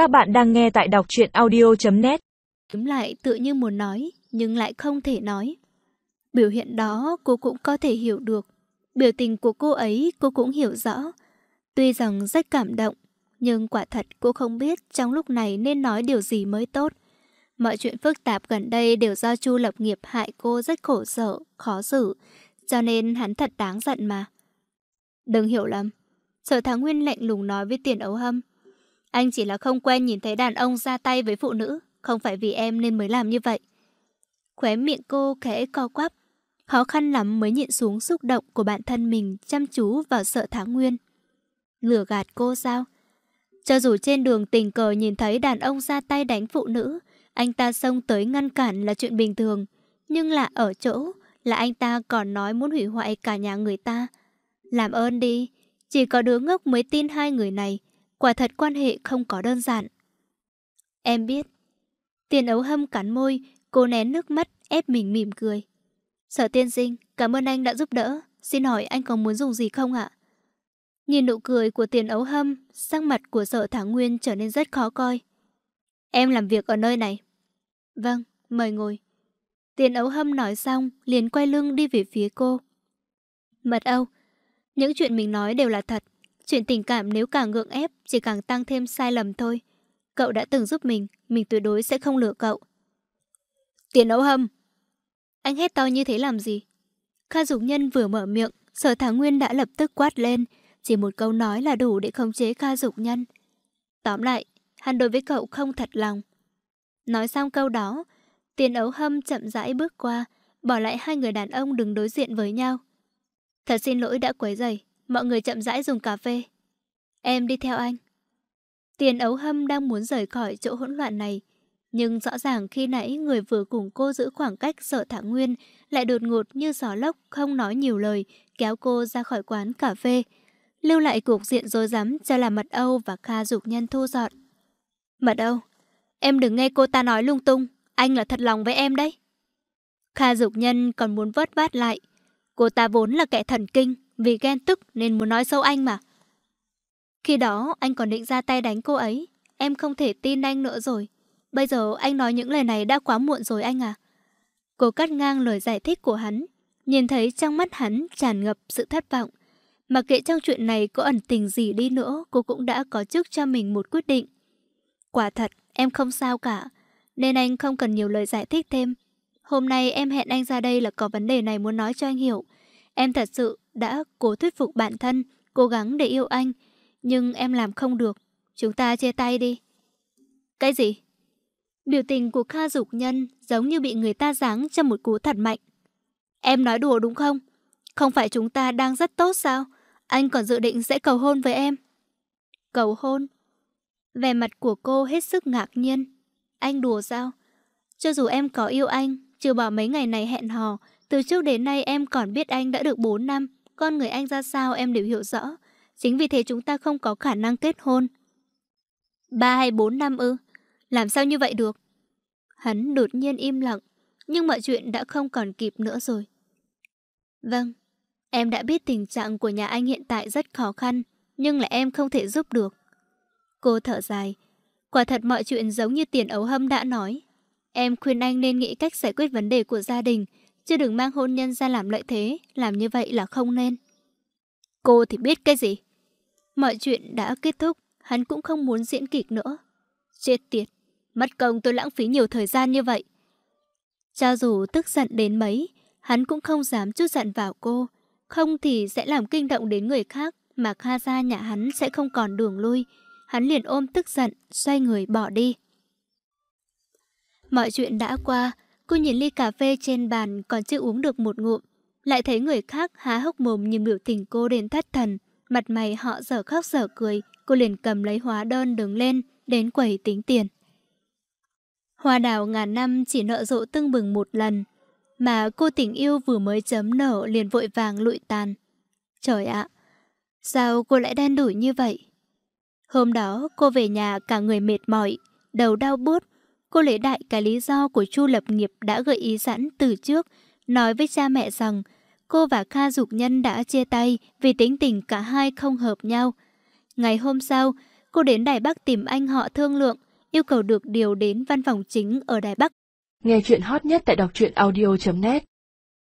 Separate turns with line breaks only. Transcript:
Các bạn đang nghe tại đọc truyện audio.net
Kiếm lại tự như muốn nói, nhưng lại không thể nói. Biểu hiện đó cô cũng có thể hiểu được. Biểu tình của cô ấy cô cũng hiểu rõ. Tuy rằng rất cảm động, nhưng quả thật cô không biết trong lúc này nên nói điều gì mới tốt. Mọi chuyện phức tạp gần đây đều do Chu Lập Nghiệp hại cô rất khổ sở, khó xử, cho nên hắn thật đáng giận mà. Đừng hiểu lầm. Sở Thắng Nguyên lạnh lùng nói với tiền ấu hâm. Anh chỉ là không quen nhìn thấy đàn ông ra tay với phụ nữ, không phải vì em nên mới làm như vậy. Khóe miệng cô khẽ co quắp, khó khăn lắm mới nhịn xuống xúc động của bản thân mình chăm chú vào sợ thả Nguyên. Lừa gạt cô sao? Cho dù trên đường tình cờ nhìn thấy đàn ông ra tay đánh phụ nữ, anh ta xông tới ngăn cản là chuyện bình thường. Nhưng là ở chỗ là anh ta còn nói muốn hủy hoại cả nhà người ta. Làm ơn đi, chỉ có đứa ngốc mới tin hai người này. Quả thật quan hệ không có đơn giản. Em biết. Tiền ấu hâm cắn môi, cô nén nước mắt, ép mình mỉm cười. Sở tiên sinh, cảm ơn anh đã giúp đỡ. Xin hỏi anh có muốn dùng gì không ạ? Nhìn nụ cười của tiền ấu hâm, sắc mặt của sở thảo nguyên trở nên rất khó coi. Em làm việc ở nơi này. Vâng, mời ngồi. Tiền ấu hâm nói xong, liền quay lưng đi về phía cô. Mật Âu, những chuyện mình nói đều là thật. Chuyện tình cảm nếu càng ngượng ép, chỉ càng tăng thêm sai lầm thôi. Cậu đã từng giúp mình, mình tuyệt đối sẽ không lừa cậu. Tiền ấu hâm! Anh hét to như thế làm gì? Kha Dục Nhân vừa mở miệng, sở thảo nguyên đã lập tức quát lên. Chỉ một câu nói là đủ để khống chế Kha Dục Nhân. Tóm lại, hắn đối với cậu không thật lòng. Nói xong câu đó, tiền ấu hâm chậm rãi bước qua, bỏ lại hai người đàn ông đứng đối diện với nhau. Thật xin lỗi đã quấy rầy, mọi người chậm rãi dùng cà phê. Em đi theo anh. Tiền ấu hâm đang muốn rời khỏi chỗ hỗn loạn này, nhưng rõ ràng khi nãy người vừa cùng cô giữ khoảng cách sợ thả nguyên lại đột ngột như gió lốc không nói nhiều lời kéo cô ra khỏi quán cà phê. Lưu lại cục diện rối rắm cho là Mật Âu và Kha Dục Nhân thu dọn. Mật Âu, em đừng nghe cô ta nói lung tung, anh là thật lòng với em đấy. Kha Dục Nhân còn muốn vớt vát lại. Cô ta vốn là kẻ thần kinh, vì ghen tức nên muốn nói sâu anh mà. Khi đó anh còn định ra tay đánh cô ấy, em không thể tin anh nữa rồi. Bây giờ anh nói những lời này đã quá muộn rồi anh à. Cô cắt ngang lời giải thích của hắn, nhìn thấy trong mắt hắn tràn ngập sự thất vọng. Mặc kệ trong chuyện này có ẩn tình gì đi nữa, cô cũng đã có trước cho mình một quyết định. Quả thật, em không sao cả, nên anh không cần nhiều lời giải thích thêm. Hôm nay em hẹn anh ra đây là có vấn đề này muốn nói cho anh hiểu. Em thật sự đã cố thuyết phục bản thân, cố gắng để yêu anh, nhưng em làm không được. Chúng ta chia tay đi. Cái gì? Biểu tình của Kha Dục Nhân giống như bị người ta giáng cho một cú thật mạnh. Em nói đùa đúng không? Không phải chúng ta đang rất tốt sao? Anh còn dự định sẽ cầu hôn với em. Cầu hôn? Vẻ mặt của cô hết sức ngạc nhiên. Anh đùa sao? Cho dù em có yêu anh, trừ bỏ mấy ngày này hẹn hò, từ trước đến nay em còn biết anh đã được 4 năm, con người anh ra sao em đều hiểu rõ. Chính vì thế chúng ta không có khả năng kết hôn. Ba hay bốn năm ư? Làm sao như vậy được? Hắn đột nhiên im lặng, nhưng mọi chuyện đã không còn kịp nữa rồi. Vâng, em đã biết tình trạng của nhà anh hiện tại rất khó khăn, nhưng là em không thể giúp được. Cô thở dài. Quả thật mọi chuyện giống như tiền ấu hâm đã nói. Em khuyên anh nên nghĩ cách giải quyết vấn đề của gia đình, chứ đừng mang hôn nhân ra làm lợi thế, làm như vậy là không nên. Cô thì biết cái gì? Mọi chuyện đã kết thúc, hắn cũng không muốn diễn kịch nữa. Chết tiệt, mất công tôi lãng phí nhiều thời gian như vậy. Cho dù tức giận đến mấy, hắn cũng không dám chút giận vào cô. Không thì sẽ làm kinh động đến người khác mà Kha ra nhà hắn sẽ không còn đường lui. Hắn liền ôm tức giận, xoay người bỏ đi. Mọi chuyện đã qua, cô nhìn ly cà phê trên bàn còn chưa uống được một ngụm. Lại thấy người khác há hốc mồm nhìn biểu tình cô đến thất thần. Mặt mày họ dở khóc dở cười, cô liền cầm lấy hóa đơn đứng lên, đến quầy tính tiền. Hoa đào ngàn năm chỉ nợ rộ tưng bừng một lần, mà cô tình yêu vừa mới chấm nở liền vội vàng lụi tàn. Trời ạ, sao cô lại đen đủi như vậy? Hôm đó cô về nhà cả người mệt mỏi, đầu đau buốt. Cô lấy đại cái lý do của Chu Lập Nghiệp đã gợi ý sẵn từ trước, nói với cha mẹ rằng cô và Kha Dục Nhân đã chia tay vì tính tình cả hai không hợp nhau. Ngày hôm sau, cô đến Đài Bắc tìm anh họ thương lượng, yêu cầu được điều đến văn phòng chính ở Đài Bắc.
Nghe chuyện hot nhất tại đọc truyện audio.net